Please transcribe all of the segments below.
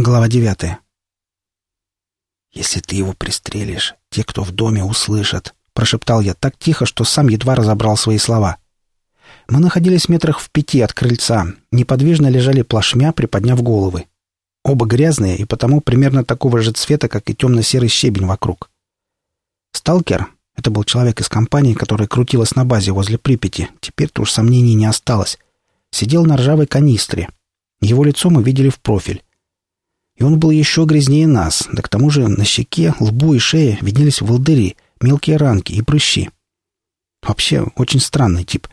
Глава девятая. «Если ты его пристрелишь, те, кто в доме, услышат», — прошептал я так тихо, что сам едва разобрал свои слова. Мы находились метрах в пяти от крыльца, неподвижно лежали плашмя, приподняв головы. Оба грязные и потому примерно такого же цвета, как и темно-серый щебень вокруг. Сталкер — это был человек из компании, которая крутилась на базе возле Припяти, теперь-то уж сомнений не осталось. Сидел на ржавой канистре. Его лицо мы видели в профиль. И он был еще грязнее нас, да к тому же на щеке, лбу и шее виднелись волдыри, мелкие ранки и прыщи. Вообще, очень странный тип.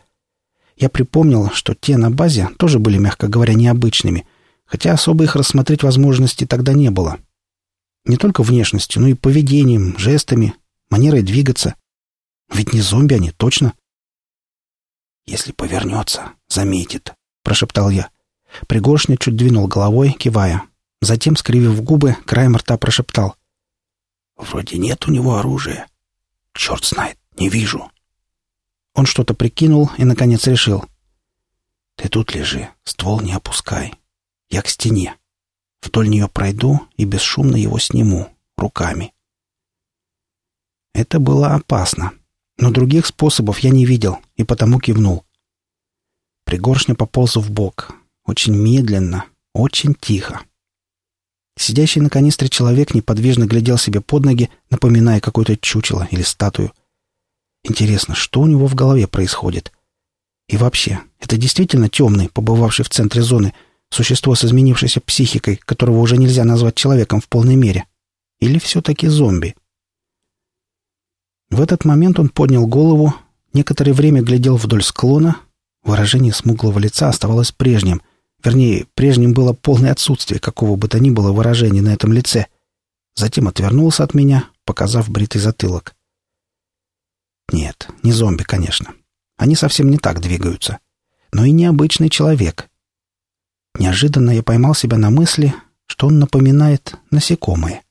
Я припомнил, что те на базе тоже были, мягко говоря, необычными, хотя особо их рассмотреть возможности тогда не было. Не только внешностью, но и поведением, жестами, манерой двигаться. Ведь не зомби они, точно. «Если повернется, заметит», — прошептал я. Пригоршня чуть двинул головой, кивая. Затем, скривив губы, краем рта прошептал. «Вроде нет у него оружия. Черт знает, не вижу». Он что-то прикинул и, наконец, решил. «Ты тут лежи, ствол не опускай. Я к стене. Вдоль нее пройду и бесшумно его сниму, руками». Это было опасно, но других способов я не видел и потому кивнул. Пригоршня пополз в бок, очень медленно, очень тихо. Сидящий на канистре человек неподвижно глядел себе под ноги, напоминая какое-то чучело или статую. Интересно, что у него в голове происходит? И вообще, это действительно темный, побывавший в центре зоны, существо с изменившейся психикой, которого уже нельзя назвать человеком в полной мере? Или все-таки зомби? В этот момент он поднял голову, некоторое время глядел вдоль склона. Выражение смуглого лица оставалось прежним — Вернее, прежним было полное отсутствие какого бы то ни было выражения на этом лице. Затем отвернулся от меня, показав бритый затылок. Нет, не зомби, конечно. Они совсем не так двигаются. Но и необычный человек. Неожиданно я поймал себя на мысли, что он напоминает насекомое.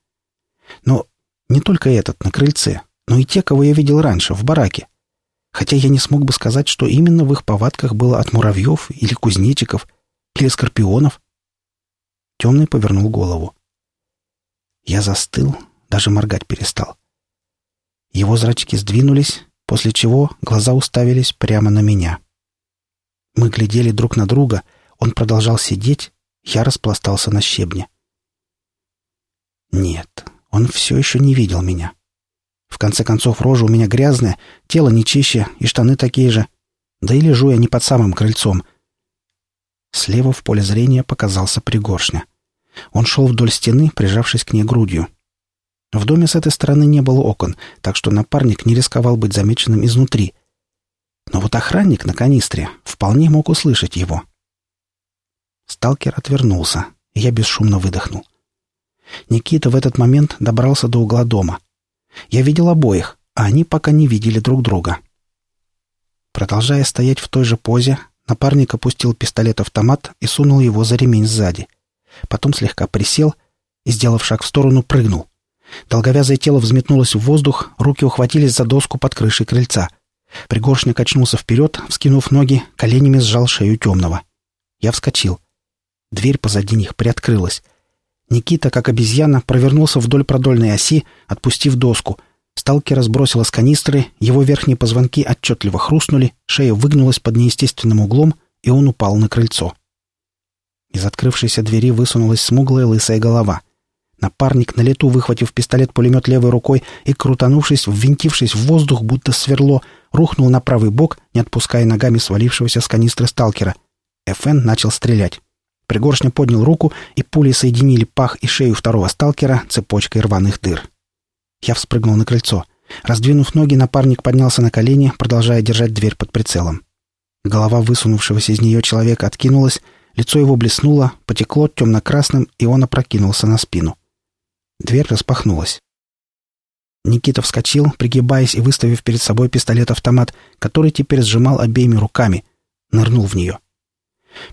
Но не только этот на крыльце, но и те, кого я видел раньше, в бараке. Хотя я не смог бы сказать, что именно в их повадках было от муравьев или кузнечиков, или скорпионов? Темный повернул голову. Я застыл, даже моргать перестал. Его зрачки сдвинулись, после чего глаза уставились прямо на меня. Мы глядели друг на друга, он продолжал сидеть, я распластался на щебне. Нет, он все еще не видел меня. В конце концов, рожа у меня грязная, тело не чище и штаны такие же. Да и лежу я не под самым крыльцом — Слева в поле зрения показался пригоршня. Он шел вдоль стены, прижавшись к ней грудью. В доме с этой стороны не было окон, так что напарник не рисковал быть замеченным изнутри. Но вот охранник на канистре вполне мог услышать его. Сталкер отвернулся, и я бесшумно выдохнул. Никита в этот момент добрался до угла дома. Я видел обоих, а они пока не видели друг друга. Продолжая стоять в той же позе, Напарник опустил пистолет-автомат и сунул его за ремень сзади. Потом слегка присел и, сделав шаг в сторону, прыгнул. Долговязое тело взметнулось в воздух, руки ухватились за доску под крышей крыльца. Пригоршник очнулся вперед, вскинув ноги, коленями сжал шею темного. Я вскочил. Дверь позади них приоткрылась. Никита, как обезьяна, провернулся вдоль продольной оси, отпустив доску — Сталкера сбросило с канистры, его верхние позвонки отчетливо хрустнули, шея выгнулась под неестественным углом, и он упал на крыльцо. Из открывшейся двери высунулась смуглая лысая голова. Напарник, на лету выхватив пистолет-пулемет левой рукой и, крутанувшись, ввинтившись в воздух, будто сверло, рухнул на правый бок, не отпуская ногами свалившегося с канистры сталкера. ФН начал стрелять. Пригоршня поднял руку, и пули соединили пах и шею второго сталкера цепочкой рваных дыр. Я вспрыгнул на крыльцо. Раздвинув ноги, напарник поднялся на колени, продолжая держать дверь под прицелом. Голова высунувшегося из нее человека откинулась, лицо его блеснуло, потекло темно-красным, и он опрокинулся на спину. Дверь распахнулась. Никита вскочил, пригибаясь и выставив перед собой пистолет-автомат, который теперь сжимал обеими руками. Нырнул в нее.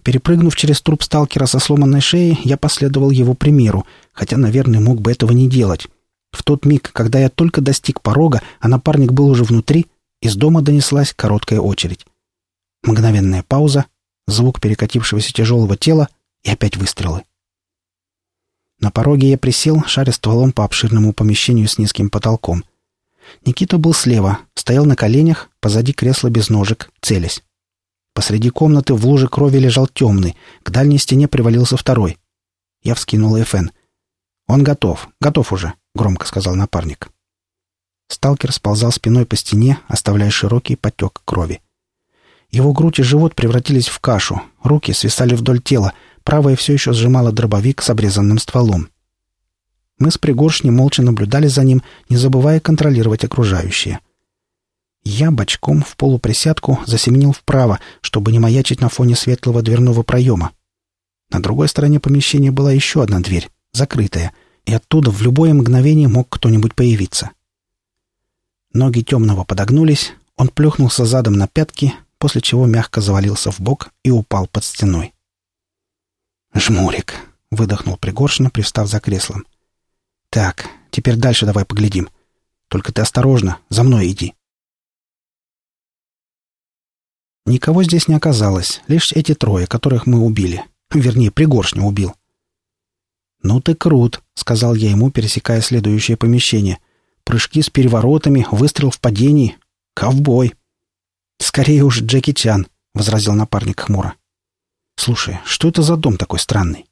Перепрыгнув через труп сталкера со сломанной шеей, я последовал его примеру, хотя, наверное, мог бы этого не делать. В тот миг, когда я только достиг порога, а напарник был уже внутри, из дома донеслась короткая очередь. Мгновенная пауза, звук перекатившегося тяжелого тела и опять выстрелы. На пороге я присел, шаря стволом по обширному помещению с низким потолком. Никита был слева, стоял на коленях, позади кресла без ножек, целясь. Посреди комнаты в луже крови лежал темный, к дальней стене привалился второй. Я вскинул ФН. «Он готов, готов уже», — громко сказал напарник. Сталкер сползал спиной по стене, оставляя широкий потек крови. Его грудь и живот превратились в кашу, руки свисали вдоль тела, правая все еще сжимала дробовик с обрезанным стволом. Мы с пригоршней молча наблюдали за ним, не забывая контролировать окружающее. Я бочком в полуприсядку засеменил вправо, чтобы не маячить на фоне светлого дверного проема. На другой стороне помещения была еще одна дверь, закрытая, и оттуда в любое мгновение мог кто-нибудь появиться. Ноги темного подогнулись, он плюхнулся задом на пятки, после чего мягко завалился в бок и упал под стеной. «Жмурик!» — выдохнул Пригоршина, пристав за креслом. «Так, теперь дальше давай поглядим. Только ты осторожно, за мной иди». Никого здесь не оказалось, лишь эти трое, которых мы убили. Вернее, Пригоршню убил. «Ну ты крут», — сказал я ему, пересекая следующее помещение — Прыжки с переворотами, выстрел в падении. Ковбой. «Скорее уж Джеки Чан», — возразил напарник хмуро. «Слушай, что это за дом такой странный?»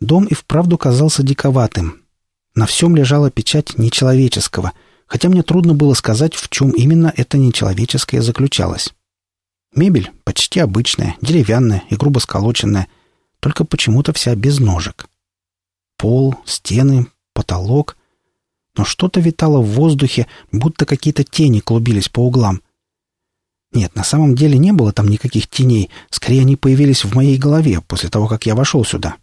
Дом и вправду казался диковатым. На всем лежала печать нечеловеческого, хотя мне трудно было сказать, в чем именно это нечеловеческое заключалось. Мебель почти обычная, деревянная и грубо сколоченная, только почему-то вся без ножек. Пол, стены, потолок но что-то витало в воздухе, будто какие-то тени клубились по углам. Нет, на самом деле не было там никаких теней, скорее они появились в моей голове после того, как я вошел сюда.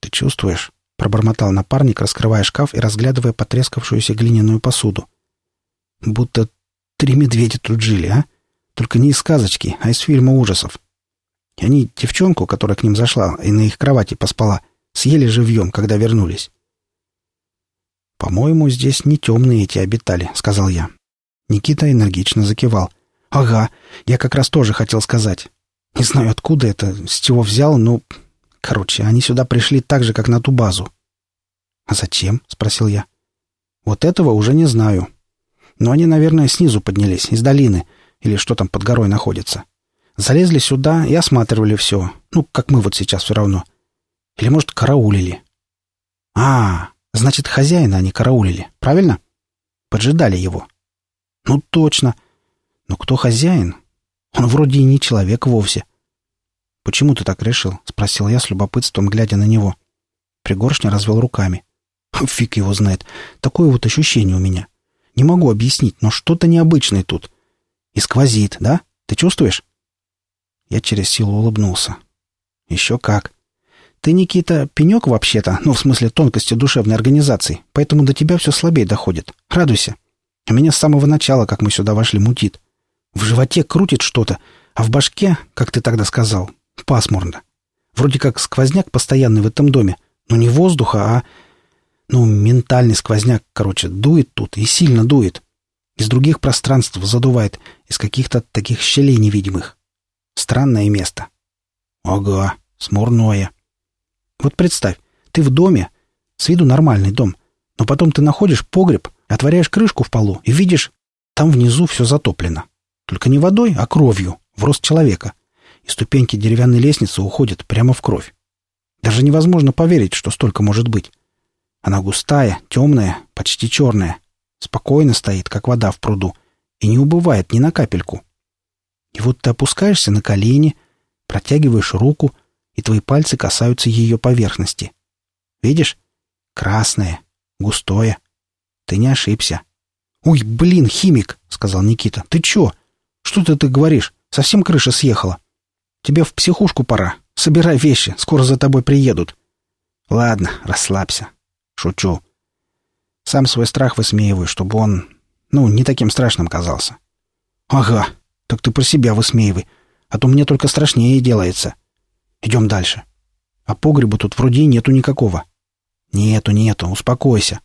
«Ты чувствуешь?» — пробормотал напарник, раскрывая шкаф и разглядывая потрескавшуюся глиняную посуду. «Будто три медведя тут жили, а? Только не из сказочки, а из фильма ужасов. Они девчонку, которая к ним зашла и на их кровати поспала, съели живьем, когда вернулись. «По-моему, здесь не темные эти обитали», — сказал я. Никита энергично закивал. «Ага, я как раз тоже хотел сказать. Не знаю, откуда это, с чего взял, но... Короче, они сюда пришли так же, как на ту базу». «А зачем?» — спросил я. «Вот этого уже не знаю. Но они, наверное, снизу поднялись, из долины, или что там под горой находится. Залезли сюда и осматривали все. Ну, как мы вот сейчас все равно. Или, может, караулили. А, Значит, хозяина они караулили, правильно? Поджидали его. Ну, точно. Но кто хозяин? Он вроде и не человек вовсе. «Почему ты так решил?» — спросил я с любопытством, глядя на него. Пригоршня развел руками. «Фиг его знает. Такое вот ощущение у меня. Не могу объяснить, но что-то необычное тут. И сквозит, да? Ты чувствуешь?» Я через силу улыбнулся. «Еще как. Ты, Никита, пенек вообще-то, ну, в смысле тонкости душевной организации, поэтому до тебя все слабее доходит. Радуйся. А меня с самого начала, как мы сюда вошли, мутит. В животе крутит что-то, а в башке, как ты тогда сказал, пасмурно. Вроде как сквозняк постоянный в этом доме, но не воздуха, а... Ну, ментальный сквозняк, короче, дует тут и сильно дует. Из других пространств задувает, из каких-то таких щелей невидимых. Странное место. Ага, смурное. Вот представь, ты в доме, с виду нормальный дом, но потом ты находишь погреб, отворяешь крышку в полу и видишь, там внизу все затоплено. Только не водой, а кровью, в рост человека. И ступеньки деревянной лестницы уходят прямо в кровь. Даже невозможно поверить, что столько может быть. Она густая, темная, почти черная. Спокойно стоит, как вода в пруду, и не убывает ни на капельку. И вот ты опускаешься на колени, протягиваешь руку — и твои пальцы касаются ее поверхности. Видишь? Красное, густое. Ты не ошибся. «Ой, блин, химик!» — сказал Никита. «Ты чё? Что ты так говоришь? Совсем крыша съехала. Тебе в психушку пора. Собирай вещи, скоро за тобой приедут». «Ладно, расслабься. Шучу. Сам свой страх высмеиваю, чтобы он, ну, не таким страшным казался». «Ага, так ты про себя высмеивай, а то мне только страшнее делается». Идем дальше. А погреба тут вроде нету никакого. Нету, нету, успокойся.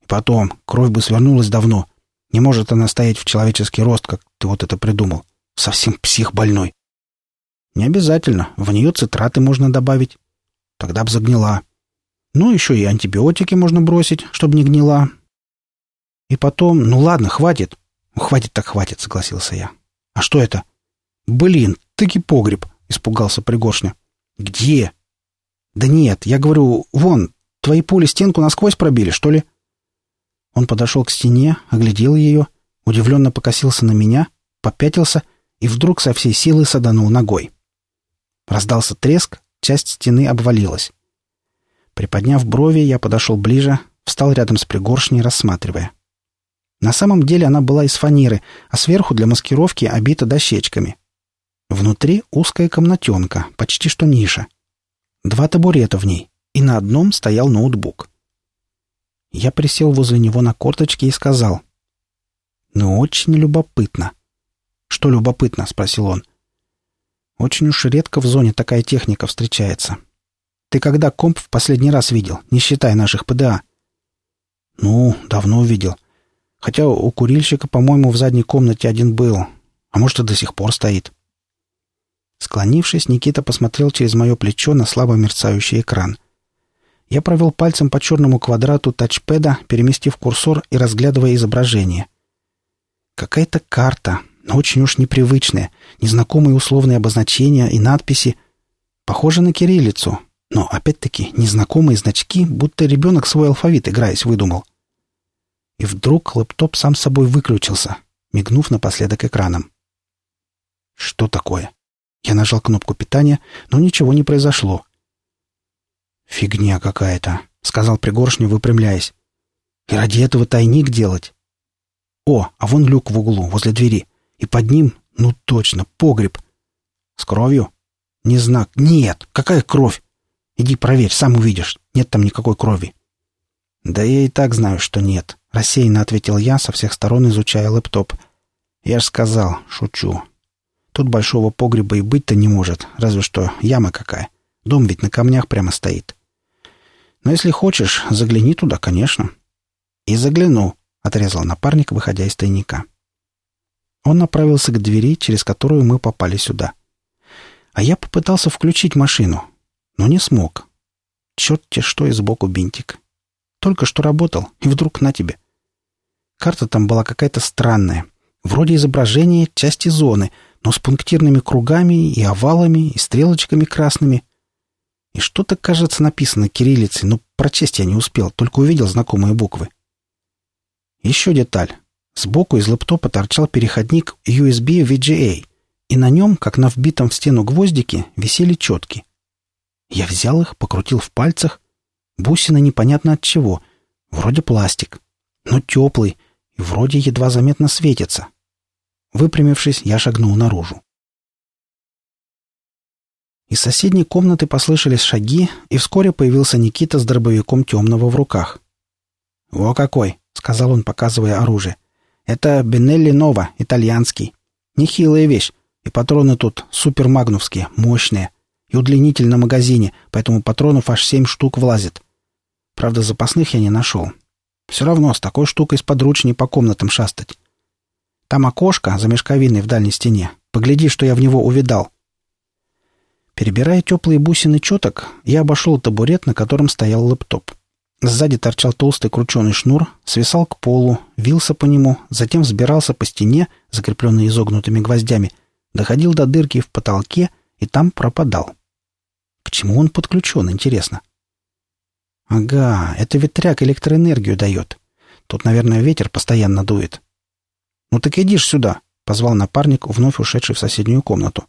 И потом, кровь бы свернулась давно. Не может она стоять в человеческий рост, как ты вот это придумал. Совсем псих больной. Не обязательно. В нее цитраты можно добавить. Тогда б загнила. Ну, еще и антибиотики можно бросить, чтобы не гнила. И потом... Ну, ладно, хватит. Хватит так хватит, согласился я. А что это? Блин, таки погреб, испугался Пригоршня. Где? Да нет, я говорю, вон, твои пули стенку насквозь пробили, что ли? Он подошел к стене, оглядел ее, удивленно покосился на меня, попятился и вдруг со всей силы саданул ногой. Раздался треск, часть стены обвалилась. Приподняв брови, я подошел ближе, встал рядом с пригоршней, рассматривая. На самом деле она была из фанеры, а сверху для маскировки обита дощечками. Внутри узкая комнатенка, почти что ниша. Два табурета в ней, и на одном стоял ноутбук. Я присел возле него на корточки и сказал. «Ну, очень любопытно». «Что любопытно?» — спросил он. «Очень уж редко в зоне такая техника встречается. Ты когда комп в последний раз видел, не считая наших ПДА?» «Ну, давно видел. Хотя у курильщика, по-моему, в задней комнате один был. А может, и до сих пор стоит». Склонившись, Никита посмотрел через мое плечо на слабо мерцающий экран. Я провел пальцем по черному квадрату тачпеда, переместив курсор и разглядывая изображение. Какая-то карта, но очень уж непривычная, незнакомые условные обозначения и надписи. Похоже на кириллицу, но, опять-таки, незнакомые значки, будто ребенок свой алфавит, играясь, выдумал. И вдруг лэптоп сам собой выключился, мигнув напоследок экраном. Что такое? Я нажал кнопку питания, но ничего не произошло. «Фигня какая-то», — сказал Пригоршню, выпрямляясь. «И ради этого тайник делать?» «О, а вон люк в углу, возле двери. И под ним, ну точно, погреб. С кровью? Не знак. Нет, какая кровь? Иди проверь, сам увидишь. Нет там никакой крови». «Да я и так знаю, что нет», — рассеянно ответил я, со всех сторон изучая лэптоп. «Я ж сказал, шучу. Тут большого погреба и быть-то не может, разве что яма какая. Дом ведь на камнях прямо стоит. Но если хочешь, загляни туда, конечно. И загляну, отрезал напарник, выходя из тайника. Он направился к двери, через которую мы попали сюда. А я попытался включить машину, но не смог. Черт те что и сбоку бинтик. Только что работал, и вдруг на тебе. Карта там была какая-то странная. Вроде изображения части зоны — но с пунктирными кругами и овалами, и стрелочками красными. И что-то, кажется, написано кириллицей, но прочесть я не успел, только увидел знакомые буквы. Еще деталь. Сбоку из лэптопа торчал переходник USB VGA, и на нем, как на вбитом в стену гвоздике, висели четки. Я взял их, покрутил в пальцах. Бусины непонятно от чего. Вроде пластик, но теплый и вроде едва заметно светится, Выпрямившись, я шагнул наружу. Из соседней комнаты послышались шаги, и вскоре появился Никита с дробовиком темного в руках. «Во какой!» — сказал он, показывая оружие. «Это Бенелли Нова, итальянский. Нехилая вещь, и патроны тут супермагновские, мощные. И удлинитель на магазине, поэтому патронов аж семь штук влазит. Правда, запасных я не нашел. Все равно с такой штукой сподручней по комнатам шастать. Там окошко за мешковиной в дальней стене. Погляди, что я в него увидал. Перебирая теплые бусины четок, я обошел табурет, на котором стоял лэптоп. Сзади торчал толстый крученый шнур, свисал к полу, вился по нему, затем взбирался по стене, закрепленной изогнутыми гвоздями, доходил до дырки в потолке и там пропадал. К чему он подключен, интересно? Ага, это ветряк электроэнергию дает. Тут, наверное, ветер постоянно дует. «Ну так иди ж сюда!» — позвал напарник, вновь ушедший в соседнюю комнату.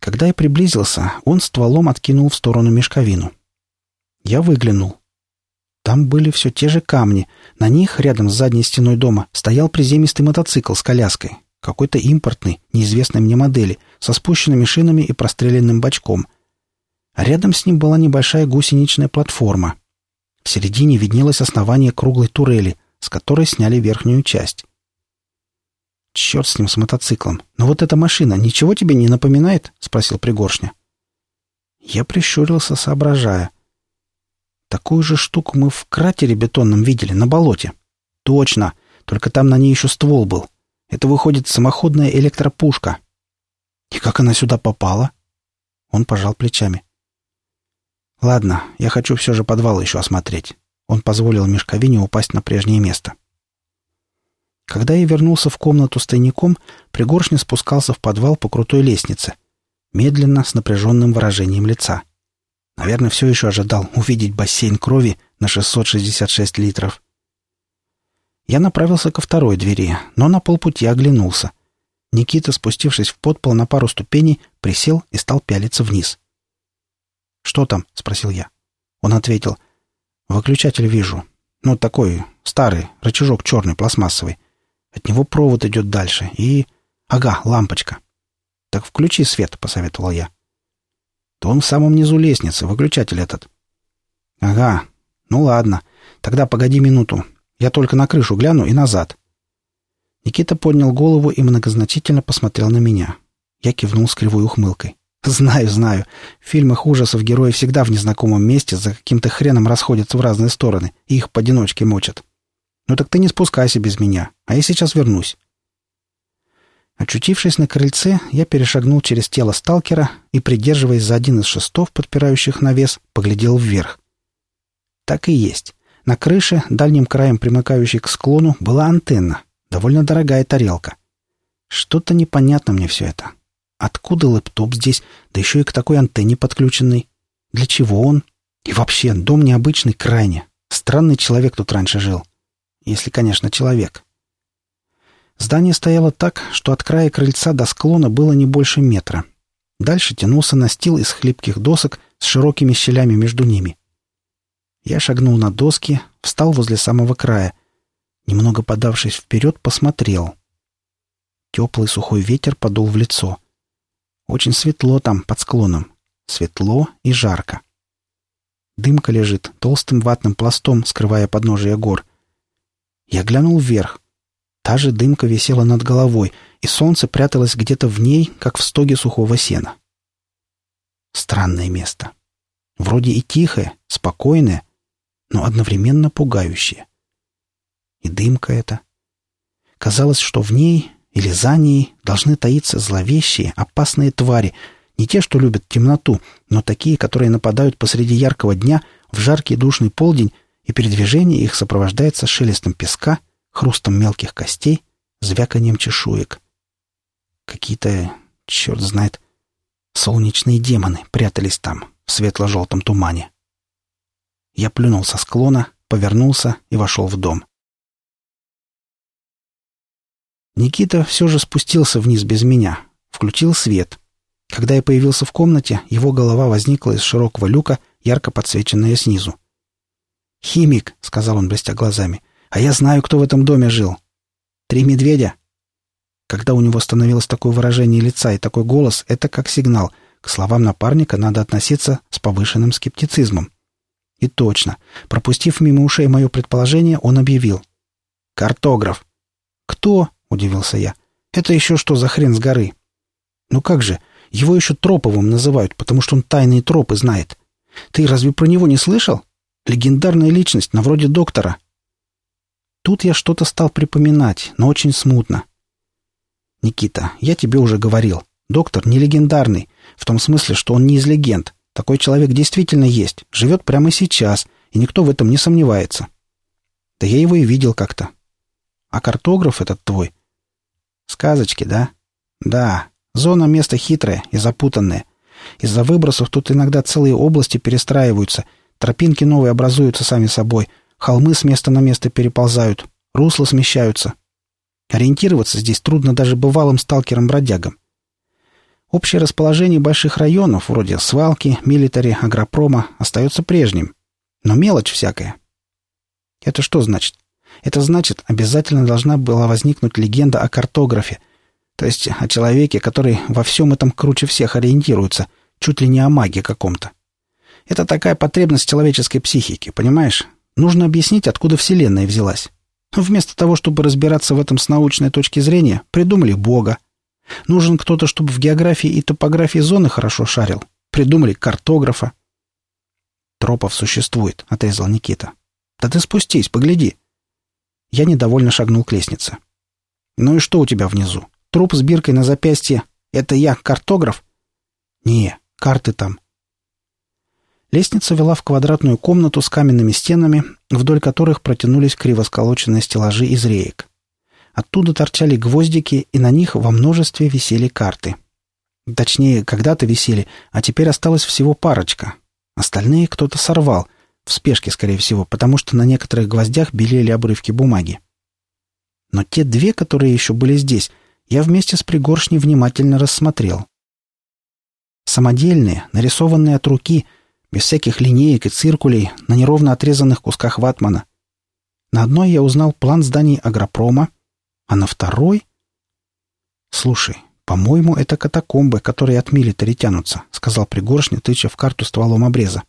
Когда я приблизился, он стволом откинул в сторону мешковину. Я выглянул. Там были все те же камни. На них, рядом с задней стеной дома, стоял приземистый мотоцикл с коляской. Какой-то импортный, неизвестной мне модели, со спущенными шинами и простреленным бачком. А рядом с ним была небольшая гусеничная платформа. В середине виднелось основание круглой турели, с которой сняли верхнюю часть. «Черт с ним, с мотоциклом. Но вот эта машина ничего тебе не напоминает?» — спросил Пригоршня. Я прищурился, соображая. «Такую же штуку мы в кратере бетонном видели, на болоте». «Точно. Только там на ней еще ствол был. Это, выходит, самоходная электропушка». «И как она сюда попала?» Он пожал плечами. Ладно, я хочу все же подвал еще осмотреть. Он позволил мешковине упасть на прежнее место. Когда я вернулся в комнату с тайником, Пригоршня спускался в подвал по крутой лестнице, медленно, с напряженным выражением лица. Наверное, все еще ожидал увидеть бассейн крови на 666 литров. Я направился ко второй двери, но на полпути оглянулся. Никита, спустившись в подпол на пару ступеней, присел и стал пялиться вниз. «Что там?» — спросил я. Он ответил. «Выключатель вижу. Ну, такой, старый, рычажок черный, пластмассовый. От него провод идет дальше. И... Ага, лампочка. Так включи свет, посоветовал я. То он в самом низу лестницы, выключатель этот. Ага. Ну ладно. Тогда погоди минуту. Я только на крышу гляну и назад. Никита поднял голову и многозначительно посмотрел на меня. Я кивнул с кривой ухмылкой. «Знаю, знаю. В фильмах ужасов герои всегда в незнакомом месте за каким-то хреном расходятся в разные стороны и их поодиночке мочат. «Ну так ты не спускайся без меня, а я сейчас вернусь». Очутившись на крыльце, я перешагнул через тело сталкера и, придерживаясь за один из шестов, подпирающих навес, поглядел вверх. Так и есть. На крыше, дальним краем примыкающей к склону, была антенна, довольно дорогая тарелка. Что-то непонятно мне все это. Откуда лэптоп здесь, да еще и к такой антенне подключенный? Для чего он? И вообще, дом необычный крайне. Странный человек тут раньше жил если, конечно, человек. Здание стояло так, что от края крыльца до склона было не больше метра. Дальше тянулся настил из хлипких досок с широкими щелями между ними. Я шагнул на доски, встал возле самого края. Немного подавшись вперед, посмотрел. Теплый сухой ветер подул в лицо. Очень светло там, под склоном. Светло и жарко. Дымка лежит толстым ватным пластом, скрывая подножие гор. Я глянул вверх. Та же дымка висела над головой, и солнце пряталось где-то в ней, как в стоге сухого сена. Странное место. Вроде и тихое, спокойное, но одновременно пугающее. И дымка эта. Казалось, что в ней или за ней должны таиться зловещие, опасные твари, не те, что любят темноту, но такие, которые нападают посреди яркого дня в жаркий душный полдень и передвижение их сопровождается шелестом песка, хрустом мелких костей, звяканием чешуек. Какие-то, черт знает, солнечные демоны прятались там, в светло-желтом тумане. Я плюнул со склона, повернулся и вошел в дом. Никита все же спустился вниз без меня, включил свет. Когда я появился в комнате, его голова возникла из широкого люка, ярко подсвеченная снизу. «Химик», — сказал он, блестя глазами. «А я знаю, кто в этом доме жил. Три медведя». Когда у него становилось такое выражение лица и такой голос, это как сигнал. К словам напарника надо относиться с повышенным скептицизмом. И точно. Пропустив мимо ушей мое предположение, он объявил. «Картограф». «Кто?» — удивился я. «Это еще что за хрен с горы?» «Ну как же? Его еще Троповым называют, потому что он тайные тропы знает. Ты разве про него не слышал?» Легендарная личность, на вроде доктора. Тут я что-то стал припоминать, но очень смутно. Никита, я тебе уже говорил. Доктор не легендарный, в том смысле, что он не из легенд. Такой человек действительно есть, живет прямо сейчас, и никто в этом не сомневается. Да я его и видел как-то. А картограф этот твой? Сказочки, да? Да. Зона место хитрое и запутанное. Из-за выбросов тут иногда целые области перестраиваются — Тропинки новые образуются сами собой, холмы с места на место переползают, русла смещаются. Ориентироваться здесь трудно даже бывалым сталкерам-бродягам. Общее расположение больших районов, вроде свалки, милитари, агропрома, остается прежним. Но мелочь всякая. Это что значит? Это значит, обязательно должна была возникнуть легенда о картографе, то есть о человеке, который во всем этом круче всех ориентируется, чуть ли не о маге каком-то. Это такая потребность человеческой психики, понимаешь? Нужно объяснить, откуда Вселенная взялась. Вместо того, чтобы разбираться в этом с научной точки зрения, придумали Бога. Нужен кто-то, чтобы в географии и топографии зоны хорошо шарил. Придумали картографа. «Тропов существует», — отрезал Никита. «Да ты спустись, погляди». Я недовольно шагнул к лестнице. «Ну и что у тебя внизу? Труп с биркой на запястье. Это я, картограф?» «Не, карты там. Лестница вела в квадратную комнату с каменными стенами, вдоль которых протянулись криво сколоченные стеллажи из реек. Оттуда торчали гвоздики, и на них во множестве висели карты. Точнее, когда-то висели, а теперь осталось всего парочка. Остальные кто-то сорвал, в спешке, скорее всего, потому что на некоторых гвоздях белели обрывки бумаги. Но те две, которые еще были здесь, я вместе с пригоршней внимательно рассмотрел. Самодельные, нарисованные от руки — без всяких линеек и циркулей, на неровно отрезанных кусках ватмана. На одной я узнал план зданий агропрома, а на второй... «Слушай, по-моему, это катакомбы, которые от милитари тянутся», — сказал Пригоршня, тыча в карту стволом обреза.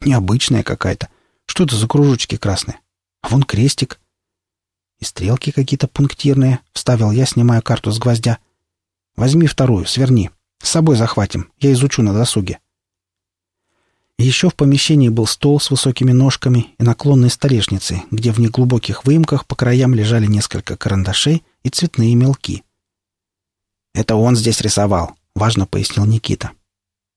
«Необычная какая-то. Что это за кружочки красные? А вон крестик. И стрелки какие-то пунктирные», — вставил я, снимая карту с гвоздя. «Возьми вторую, сверни. С собой захватим. Я изучу на досуге». Еще в помещении был стол с высокими ножками и наклонной столешницей, где в неглубоких выемках по краям лежали несколько карандашей и цветные мелки. «Это он здесь рисовал», — важно пояснил Никита.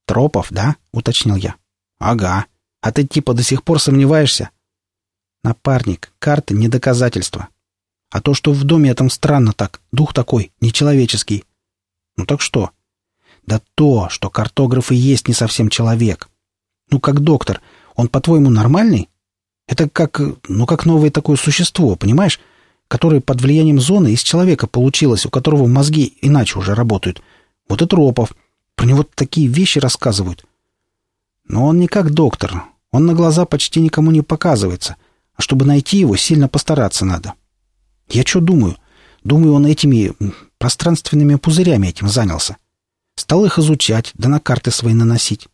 «Тропов, да?» — уточнил я. «Ага. А ты типа до сих пор сомневаешься?» «Напарник, карты — не доказательство. А то, что в доме этом странно так, дух такой, нечеловеческий». «Ну так что?» «Да то, что картограф и есть не совсем человек». Ну, как доктор. Он, по-твоему, нормальный? Это как, ну, как новое такое существо, понимаешь? Которое под влиянием зоны из человека получилось, у которого мозги иначе уже работают. Вот и Тропов. Про него такие вещи рассказывают. Но он не как доктор. Он на глаза почти никому не показывается. А чтобы найти его, сильно постараться надо. Я что думаю? Думаю, он этими пространственными пузырями этим занялся. Стал их изучать, да на карты свои наносить.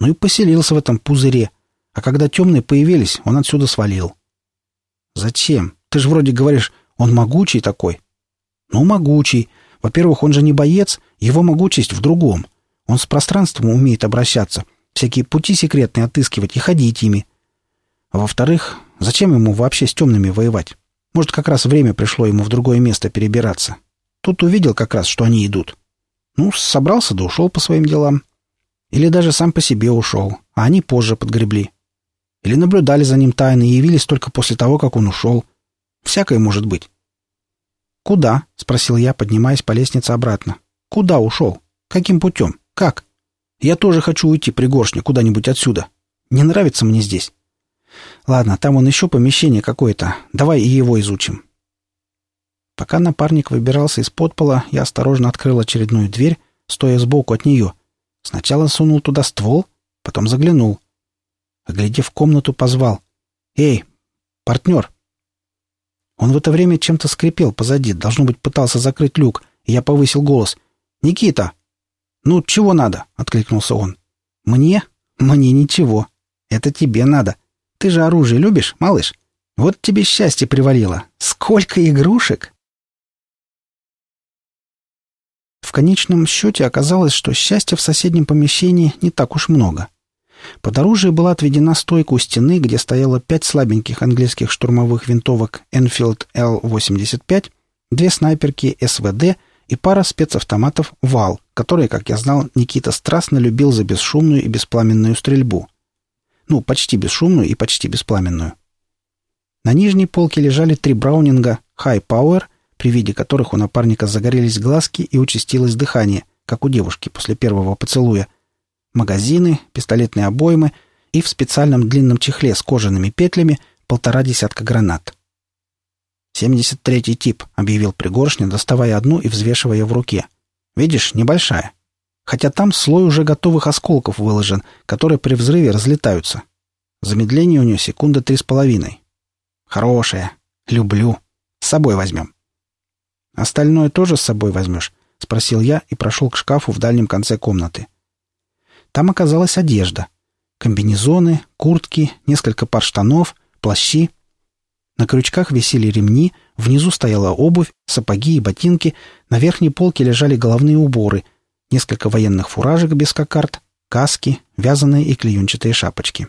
Ну и поселился в этом пузыре. А когда темные появились, он отсюда свалил. Зачем? Ты же вроде говоришь, он могучий такой. Ну, могучий. Во-первых, он же не боец, его могучесть в другом. Он с пространством умеет обращаться, всякие пути секретные отыскивать и ходить ими. А во-вторых, зачем ему вообще с темными воевать? Может, как раз время пришло ему в другое место перебираться. Тут увидел как раз, что они идут. Ну, собрался да ушел по своим делам. Или даже сам по себе ушел, а они позже подгребли. Или наблюдали за ним тайно и явились только после того, как он ушел. Всякое может быть. «Куда?» — спросил я, поднимаясь по лестнице обратно. «Куда ушел? Каким путем? Как? Я тоже хочу уйти, пригоршня, куда-нибудь отсюда. Не нравится мне здесь. Ладно, там он еще помещение какое-то. Давай и его изучим». Пока напарник выбирался из подпола, я осторожно открыл очередную дверь, стоя сбоку от нее, Сначала сунул туда ствол, потом заглянул. Оглядев комнату, позвал. «Эй, партнер!» Он в это время чем-то скрипел позади, должно быть, пытался закрыть люк, и я повысил голос. «Никита!» «Ну, чего надо?» — откликнулся он. «Мне? Мне ничего. Это тебе надо. Ты же оружие любишь, малыш? Вот тебе счастье привалило. Сколько игрушек!» В конечном счете оказалось, что счастья в соседнем помещении не так уж много. Под оружие была отведена стойка у стены, где стояло пять слабеньких английских штурмовых винтовок Enfield L-85, две снайперки СВД и пара спецавтоматов «Вал», которые, как я знал, Никита страстно любил за бесшумную и беспламенную стрельбу. Ну, почти бесшумную и почти беспламенную. На нижней полке лежали три браунинга «High Power», при виде которых у напарника загорелись глазки и участилось дыхание, как у девушки после первого поцелуя. Магазины, пистолетные обоймы и в специальном длинном чехле с кожаными петлями полтора десятка гранат. «Семьдесят третий тип», — объявил Пригоршня, доставая одну и взвешивая в руке. «Видишь, небольшая. Хотя там слой уже готовых осколков выложен, которые при взрыве разлетаются. Замедление у нее секунда три с половиной. Хорошая. Люблю. С собой возьмем». «Остальное тоже с собой возьмешь?» — спросил я и прошел к шкафу в дальнем конце комнаты. Там оказалась одежда. Комбинезоны, куртки, несколько пар штанов, плащи. На крючках висели ремни, внизу стояла обувь, сапоги и ботинки, на верхней полке лежали головные уборы, несколько военных фуражек без кокард, каски, вязаные и клеенчатые шапочки.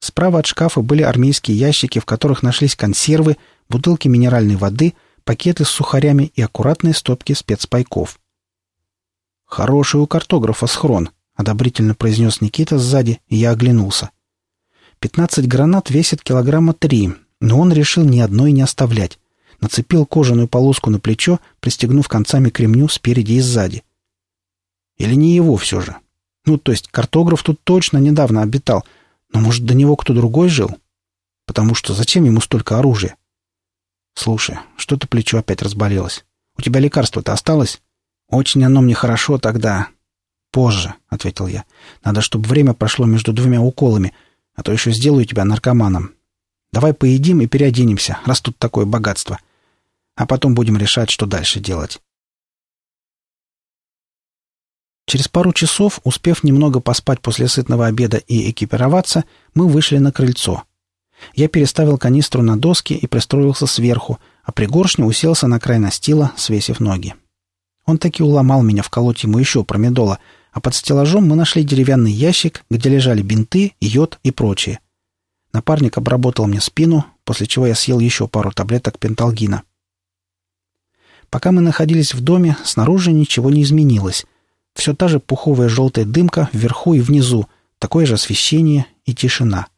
Справа от шкафа были армейские ящики, в которых нашлись консервы, бутылки минеральной воды — пакеты с сухарями и аккуратные стопки спецпайков. «Хороший у картографа схрон», — одобрительно произнес Никита сзади, и я оглянулся. Пятнадцать гранат весит килограмма три, но он решил ни одной не оставлять. Нацепил кожаную полоску на плечо, пристегнув концами к ремню спереди и сзади. Или не его все же? Ну, то есть картограф тут точно недавно обитал, но, может, до него кто другой жил? Потому что зачем ему столько оружия? Слушай, что-то плечо опять разболелось. У тебя лекарство-то осталось? Очень оно мне хорошо тогда. Позже, — ответил я. Надо, чтобы время прошло между двумя уколами, а то еще сделаю тебя наркоманом. Давай поедим и переоденемся, раз тут такое богатство. А потом будем решать, что дальше делать. Через пару часов, успев немного поспать после сытного обеда и экипироваться, мы вышли на крыльцо. Я переставил канистру на доски и пристроился сверху, а пригоршня уселся на край настила, свесив ноги. Он таки уломал меня вколоть ему еще промедола, а под стеллажом мы нашли деревянный ящик, где лежали бинты, йод и прочее. Напарник обработал мне спину, после чего я съел еще пару таблеток пенталгина. Пока мы находились в доме, снаружи ничего не изменилось. Все та же пуховая желтая дымка вверху и внизу, такое же освещение и тишина.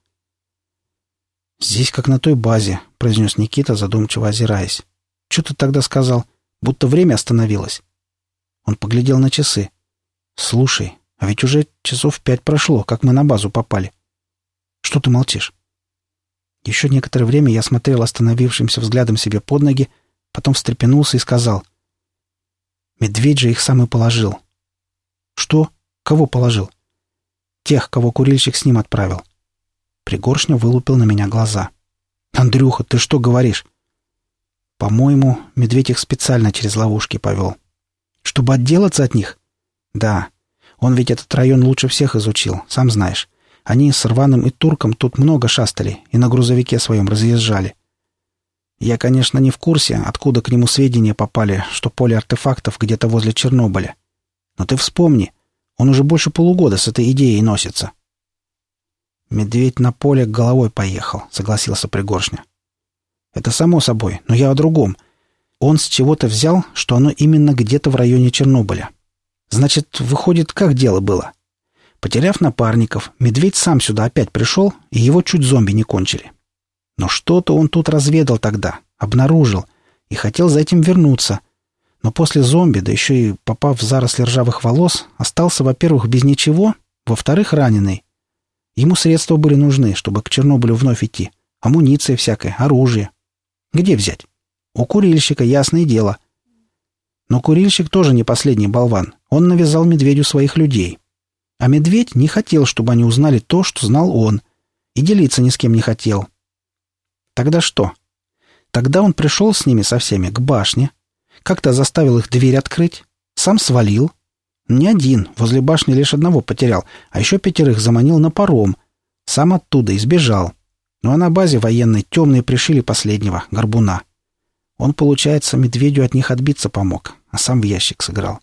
«Здесь как на той базе», — произнес Никита, задумчиво озираясь. «Что ты тогда сказал? Будто время остановилось». Он поглядел на часы. «Слушай, а ведь уже часов пять прошло, как мы на базу попали. Что ты молчишь?» Еще некоторое время я смотрел остановившимся взглядом себе под ноги, потом встрепенулся и сказал. «Медведь же их сам и положил». «Что? Кого положил?» «Тех, кого курильщик с ним отправил». Пригоршня вылупил на меня глаза. «Андрюха, ты что говоришь?» «По-моему, медведь их специально через ловушки повел». «Чтобы отделаться от них?» «Да. Он ведь этот район лучше всех изучил, сам знаешь. Они с Рваным и Турком тут много шастали и на грузовике своем разъезжали. Я, конечно, не в курсе, откуда к нему сведения попали, что поле артефактов где-то возле Чернобыля. Но ты вспомни, он уже больше полугода с этой идеей носится. «Медведь на поле головой поехал», — согласился Пригоршня. «Это само собой, но я о другом. Он с чего-то взял, что оно именно где-то в районе Чернобыля. Значит, выходит, как дело было? Потеряв напарников, медведь сам сюда опять пришел, и его чуть зомби не кончили. Но что-то он тут разведал тогда, обнаружил, и хотел за этим вернуться. Но после зомби, да еще и попав в заросли ржавых волос, остался, во-первых, без ничего, во-вторых, раненый. Ему средства были нужны, чтобы к Чернобылю вновь идти. Амуниция всякая, оружие. Где взять? У курильщика, ясное дело. Но курильщик тоже не последний болван. Он навязал медведю своих людей. А медведь не хотел, чтобы они узнали то, что знал он, и делиться ни с кем не хотел. Тогда что? Тогда он пришел с ними со всеми к башне, как-то заставил их дверь открыть, сам свалил. Не один, возле башни лишь одного потерял, а еще пятерых заманил на паром. Сам оттуда избежал. Ну а на базе военной темные пришили последнего, горбуна. Он, получается, медведю от них отбиться помог, а сам в ящик сыграл.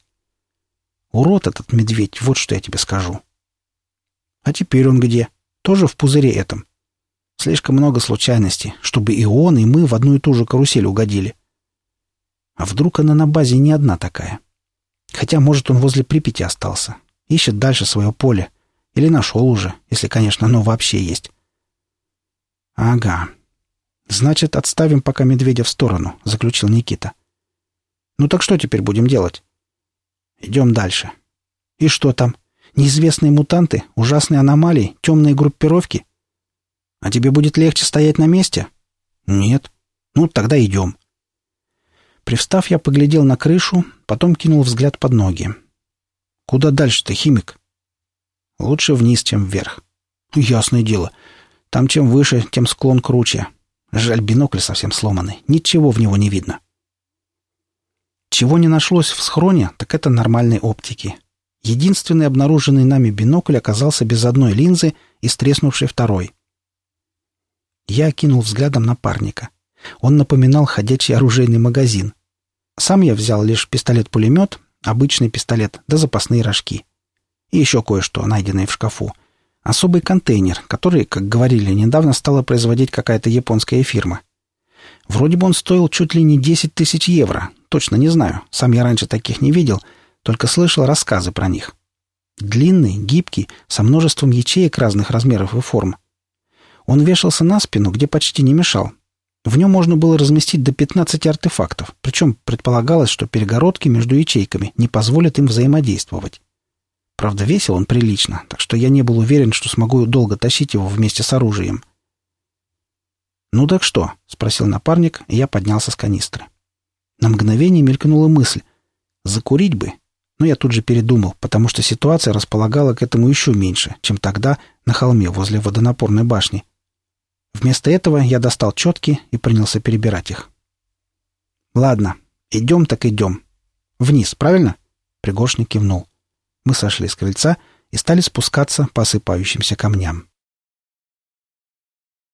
Урод этот медведь, вот что я тебе скажу. А теперь он где? Тоже в пузыре этом. Слишком много случайностей, чтобы и он, и мы в одну и ту же карусель угодили. А вдруг она на базе не одна такая? Хотя, может, он возле Припяти остался. Ищет дальше свое поле. Или нашел уже, если, конечно, оно вообще есть. Ага. Значит, отставим пока медведя в сторону, заключил Никита. Ну так что теперь будем делать? Идем дальше. И что там? Неизвестные мутанты, ужасные аномалии, темные группировки? А тебе будет легче стоять на месте? Нет. Ну, тогда идем. Привстав, я поглядел на крышу, потом кинул взгляд под ноги. Куда дальше-то, химик? Лучше вниз, чем вверх. Ясное дело. Там чем выше, тем склон круче. Жаль, бинокль совсем сломанный. Ничего в него не видно. Чего не нашлось в схроне, так это нормальной оптики. Единственный обнаруженный нами бинокль оказался без одной линзы и с треснувшей второй. Я кинул взглядом напарника. Он напоминал ходячий оружейный магазин. Сам я взял лишь пистолет-пулемет, обычный пистолет, да запасные рожки. И еще кое-что, найденное в шкафу. Особый контейнер, который, как говорили, недавно стала производить какая-то японская фирма. Вроде бы он стоил чуть ли не 10 тысяч евро, Точно не знаю. Сам я раньше таких не видел, только слышал рассказы про них. Длинный, гибкий, со множеством ячеек разных размеров и форм. Он вешался на спину, где почти не мешал. В нем можно было разместить до 15 артефактов, причем предполагалось, что перегородки между ячейками не позволят им взаимодействовать. Правда, весил он прилично, так что я не был уверен, что смогу долго тащить его вместе с оружием. «Ну так что?» — спросил напарник, и я поднялся с канистры. На мгновение мелькнула мысль. «Закурить бы?» Но я тут же передумал, потому что ситуация располагала к этому еще меньше, чем тогда на холме возле водонапорной башни. Вместо этого я достал четки и принялся перебирать их. «Ладно, идем так идем. Вниз, правильно?» Пригоршник кивнул. Мы сошли с крыльца и стали спускаться по осыпающимся камням.